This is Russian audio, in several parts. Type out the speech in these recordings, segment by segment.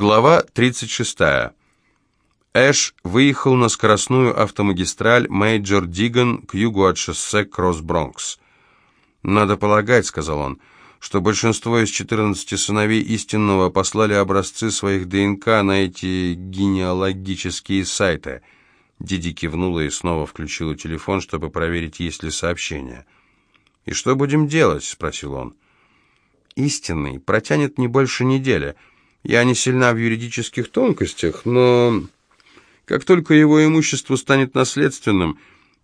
Глава 36. Эш выехал на скоростную автомагистраль Мейджор Диган к югу от шоссе Кросс-Бронкс. «Надо полагать», — сказал он, — «что большинство из 14 сыновей истинного послали образцы своих ДНК на эти генеалогические сайты». Диди кивнула и снова включила телефон, чтобы проверить, есть ли сообщение. «И что будем делать?» — спросил он. «Истинный протянет не больше недели». Я не сильна в юридических тонкостях, но как только его имущество станет наследственным,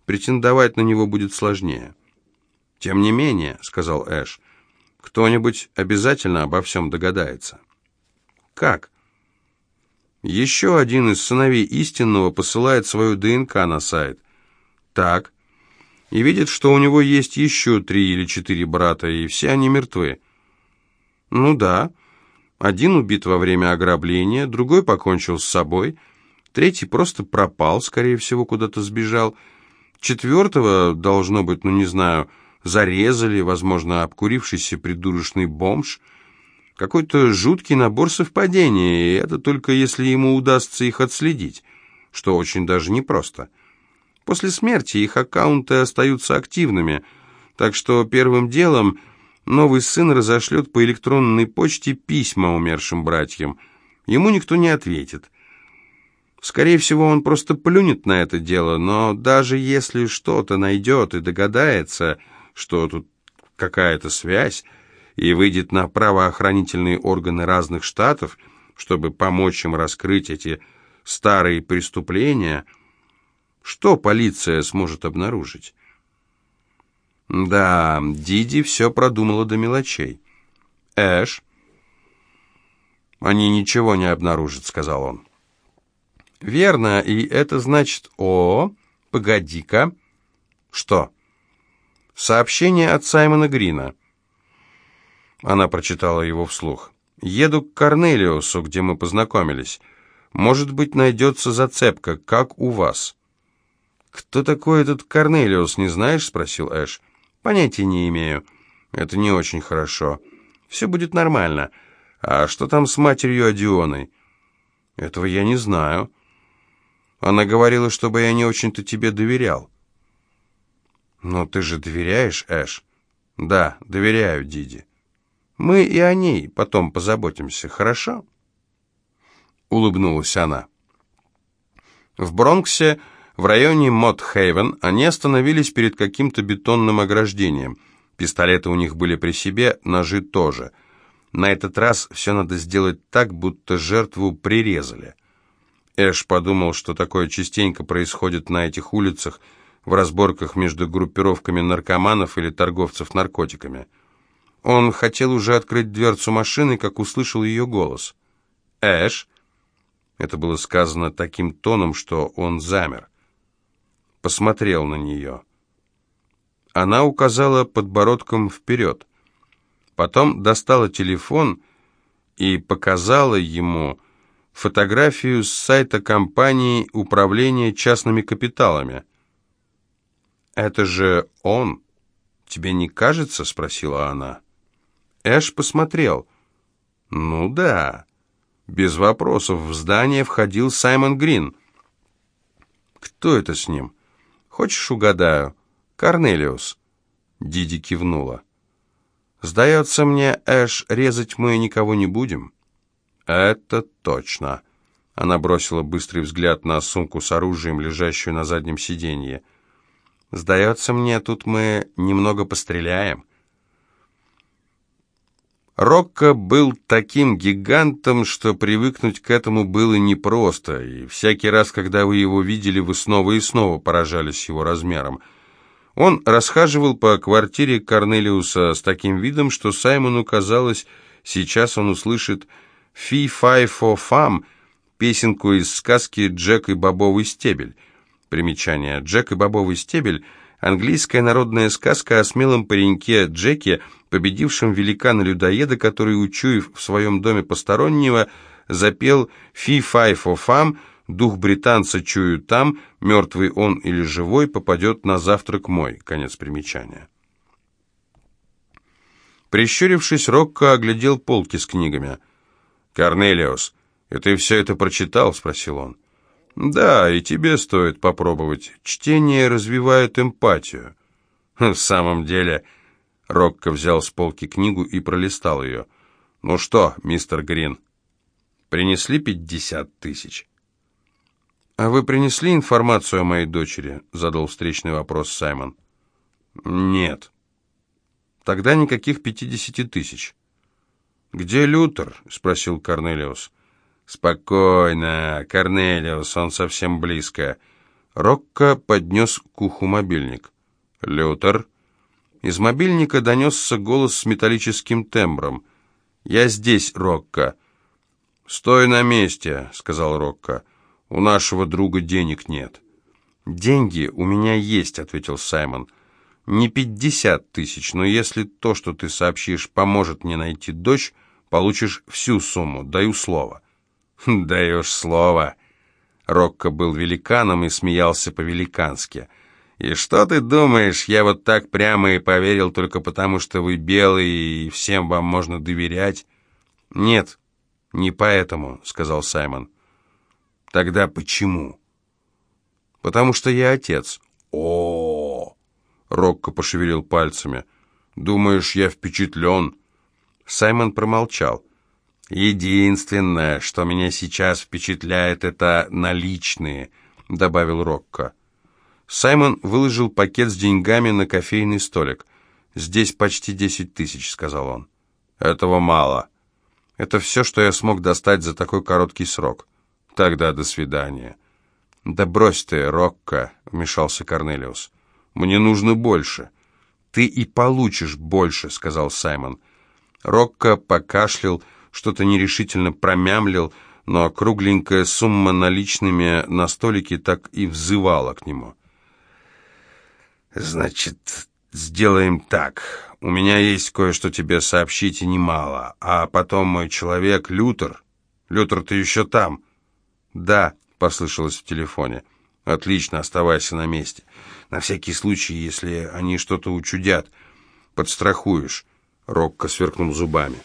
претендовать на него будет сложнее. «Тем не менее», — сказал Эш, — «кто-нибудь обязательно обо всем догадается». «Как?» «Еще один из сыновей истинного посылает свою ДНК на сайт». «Так». «И видит, что у него есть еще три или четыре брата, и все они мертвы». «Ну да». Один убит во время ограбления, другой покончил с собой, третий просто пропал, скорее всего, куда-то сбежал. Четвертого, должно быть, ну не знаю, зарезали, возможно, обкурившийся придурочный бомж. Какой-то жуткий набор совпадений, и это только если ему удастся их отследить, что очень даже непросто. После смерти их аккаунты остаются активными, так что первым делом Новый сын разошлет по электронной почте письма умершим братьям. Ему никто не ответит. Скорее всего, он просто плюнет на это дело, но даже если что-то найдет и догадается, что тут какая-то связь, и выйдет на правоохранительные органы разных штатов, чтобы помочь им раскрыть эти старые преступления, что полиция сможет обнаружить? Да, Диди все продумала до мелочей. Эш? Они ничего не обнаружат, сказал он. Верно, и это значит... О, погоди-ка. Что? Сообщение от Саймона Грина. Она прочитала его вслух. «Еду к Корнелиусу, где мы познакомились. Может быть, найдется зацепка, как у вас». «Кто такой этот Корнелиус, не знаешь?» — спросил Эш. Понятия не имею. Это не очень хорошо. Все будет нормально. А что там с матерью Одионой? Этого я не знаю. Она говорила, чтобы я не очень-то тебе доверял. Но ты же доверяешь, Эш? Да, доверяю, Диди. Мы и о ней потом позаботимся, хорошо? Улыбнулась она. В Бронксе в районе Мот-Хейвен они остановились перед каким-то бетонным ограждением. Пистолеты у них были при себе, ножи тоже. На этот раз все надо сделать так, будто жертву прирезали. Эш подумал, что такое частенько происходит на этих улицах, в разборках между группировками наркоманов или торговцев наркотиками. Он хотел уже открыть дверцу машины, как услышал ее голос. «Эш?» Это было сказано таким тоном, что он замер посмотрел на нее. Она указала подбородком вперед. Потом достала телефон и показала ему фотографию с сайта компании управления частными капиталами. «Это же он, тебе не кажется?» — спросила она. Эш посмотрел. «Ну да». Без вопросов в здание входил Саймон Грин. «Кто это с ним?» «Хочешь, угадаю? Корнелиус». Диди кивнула. «Сдается мне, Эш, резать мы никого не будем». «Это точно». Она бросила быстрый взгляд на сумку с оружием, лежащую на заднем сиденье. «Сдается мне, тут мы немного постреляем». Рокко был таким гигантом, что привыкнуть к этому было непросто, и всякий раз, когда вы его видели, вы снова и снова поражались его размером. Он расхаживал по квартире Корнелиуса с таким видом, что Саймону казалось, сейчас он услышит «Фи-фай-фо-фам» песенку из сказки «Джек и бобовый стебель». Примечание. «Джек и бобовый стебель» — английская народная сказка о смелом пареньке Джеке, победившем великана-людоеда, который, учуяв в своем доме постороннего, запел «Фи-фай-фо-фам», «Дух британца чую там, мертвый он или живой, попадет на завтрак мой». Конец примечания. Прищурившись, Рокко оглядел полки с книгами. «Корнелиус, «И ты все это прочитал?» — спросил он. «Да, и тебе стоит попробовать. Чтение развивает эмпатию». «В самом деле...» Рокко взял с полки книгу и пролистал ее. «Ну что, мистер Грин, принесли пятьдесят тысяч?» «А вы принесли информацию о моей дочери?» — задал встречный вопрос Саймон. «Нет». «Тогда никаких пятидесяти тысяч». «Где Лютер?» — спросил Корнелиус. «Спокойно, Корнелиус, он совсем близко». Рокко поднес к уху мобильник. «Лютер?» Из мобильника донесся голос с металлическим тембром. «Я здесь, Рокко». «Стой на месте», — сказал Рокко. «У нашего друга денег нет». «Деньги у меня есть», — ответил Саймон. «Не пятьдесят тысяч, но если то, что ты сообщишь, поможет мне найти дочь, получишь всю сумму, даю слово». «Даешь слово». Рокко был великаном и смеялся по-великански. «И что ты думаешь, я вот так прямо и поверил только потому, что вы белые и всем вам можно доверять?» «Нет, не поэтому», — сказал Саймон. «Тогда почему?» «Потому что я отец». О, -о, -о, Рокко пошевелил пальцами. «Думаешь, я впечатлен?» Саймон промолчал. «Единственное, что меня сейчас впечатляет, это наличные», — добавил Рокко. Саймон выложил пакет с деньгами на кофейный столик. «Здесь почти десять тысяч», — сказал он. «Этого мало. Это все, что я смог достать за такой короткий срок. Тогда до свидания». «Да брось ты, Рокко», — вмешался Корнелиус. «Мне нужно больше». «Ты и получишь больше», — сказал Саймон. Рокко покашлял, — что-то нерешительно промямлил, но кругленькая сумма наличными на столике так и взывала к нему. «Значит, сделаем так. У меня есть кое-что тебе сообщить и немало. А потом мой человек, Лютер. Лютер, ты еще там?» «Да», — послышалось в телефоне. «Отлично, оставайся на месте. На всякий случай, если они что-то учудят, подстрахуешь». Рокко сверкнул зубами.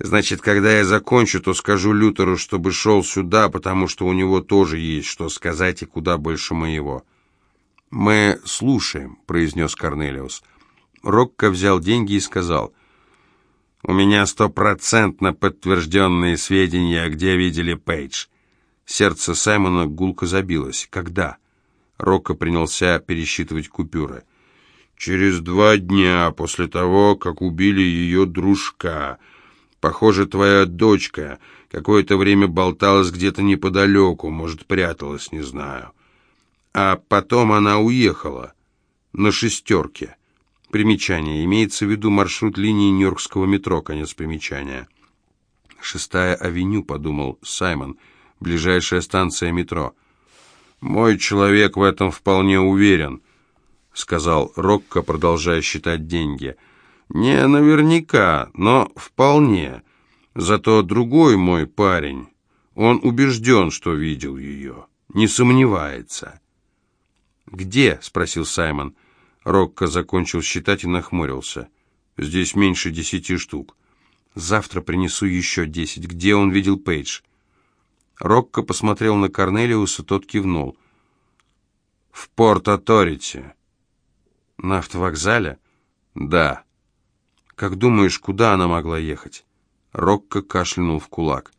Значит, когда я закончу, то скажу Лютеру, чтобы шел сюда, потому что у него тоже есть что сказать и куда больше моего». «Мы слушаем», — произнес Корнелиус. Рокко взял деньги и сказал, «У меня стопроцентно подтвержденные сведения, где видели Пейдж». Сердце Саймона гулко забилось. «Когда?» Рокко принялся пересчитывать купюры. «Через два дня после того, как убили ее дружка», Похоже, твоя дочка какое-то время болталась где-то неподалеку, может, пряталась, не знаю. А потом она уехала на шестерке. Примечание. Имеется в виду маршрут линии Нью-Йоркского метро, конец примечания. «Шестая авеню», — подумал Саймон, — «ближайшая станция метро». «Мой человек в этом вполне уверен», — сказал Рокко, продолжая считать деньги — не наверняка, но вполне. Зато другой мой парень, он убежден, что видел ее, не сомневается. «Где?» — спросил Саймон. Рокко закончил считать и нахмурился. «Здесь меньше десяти штук. Завтра принесу еще десять. Где он видел Пейдж?» Рокко посмотрел на Корнелиуса, тот кивнул. «В Порт-Аторити». «На автовокзале?» «Да». «Как думаешь, куда она могла ехать?» Рокко кашлянул в кулак.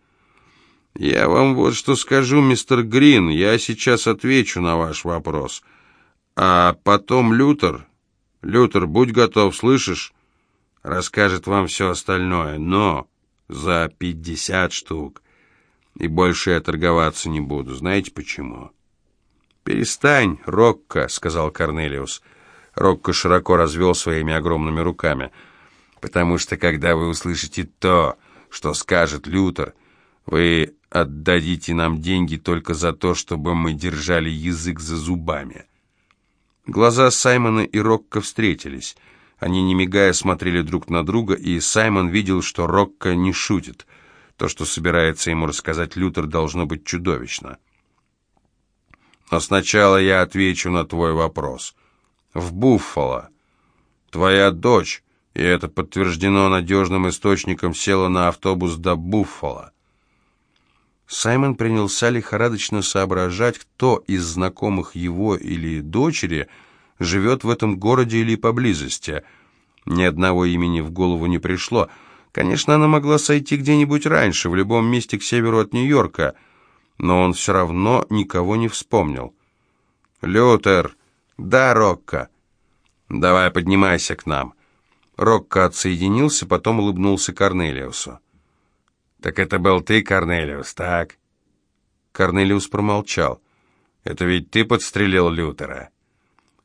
«Я вам вот что скажу, мистер Грин, я сейчас отвечу на ваш вопрос. А потом Лютер... Лютер, будь готов, слышишь? Расскажет вам все остальное, но за пятьдесят штук. И больше я торговаться не буду. Знаете почему?» «Перестань, Рокко», — сказал Корнелиус. Рокко широко развел своими огромными руками — потому что когда вы услышите то, что скажет Лютер, вы отдадите нам деньги только за то, чтобы мы держали язык за зубами». Глаза Саймона и Рокко встретились. Они, не мигая, смотрели друг на друга, и Саймон видел, что Рокко не шутит. То, что собирается ему рассказать Лютер, должно быть чудовищно. Но сначала я отвечу на твой вопрос. В Буффало. Твоя дочь и это подтверждено надежным источником, села на автобус до Буффало. Саймон принялся лихорадочно соображать, кто из знакомых его или дочери живет в этом городе или поблизости. Ни одного имени в голову не пришло. Конечно, она могла сойти где-нибудь раньше, в любом месте к северу от Нью-Йорка, но он все равно никого не вспомнил. «Лютер!» «Да, Рокко!» «Давай поднимайся к нам!» Рокко отсоединился, потом улыбнулся Корнелиусу. «Так это был ты, Корнелиус, так?» Корнелиус промолчал. «Это ведь ты подстрелил Лютера?»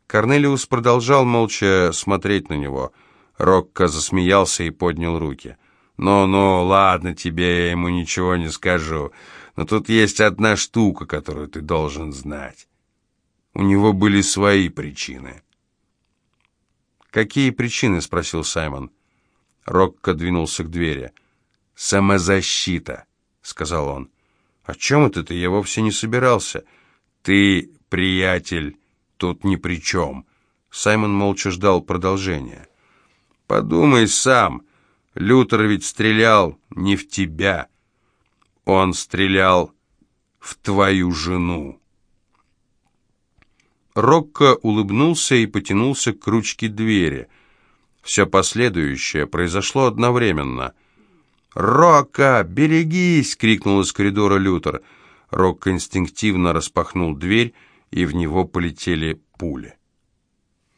Корнелиус продолжал молча смотреть на него. Рокко засмеялся и поднял руки. «Ну-ну, ладно тебе, я ему ничего не скажу. Но тут есть одна штука, которую ты должен знать. У него были свои причины». «Какие причины?» — спросил Саймон. Рокко двинулся к двери. «Самозащита», — сказал он. «О чем это ты? Я вовсе не собирался». «Ты, приятель, тут ни при чем». Саймон молча ждал продолжения. «Подумай сам. Лютер ведь стрелял не в тебя. Он стрелял в твою жену». Рокко улыбнулся и потянулся к ручке двери. Все последующее произошло одновременно — «Рокко, берегись!» — крикнул из коридора Лютер. Рокко инстинктивно распахнул дверь, и в него полетели пули.